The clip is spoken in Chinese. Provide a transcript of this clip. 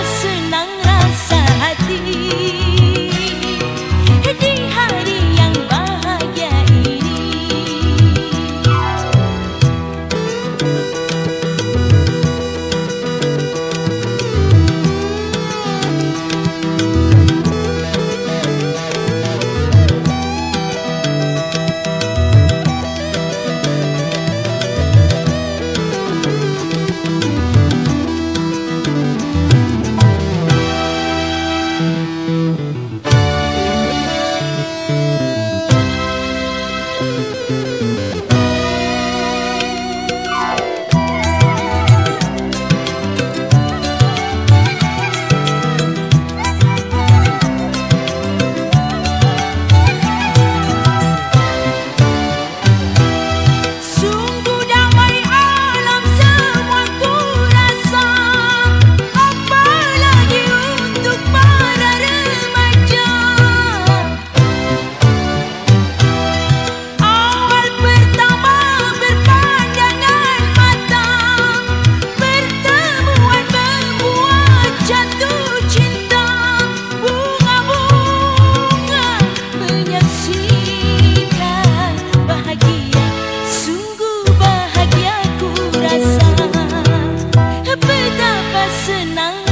blessed. 是难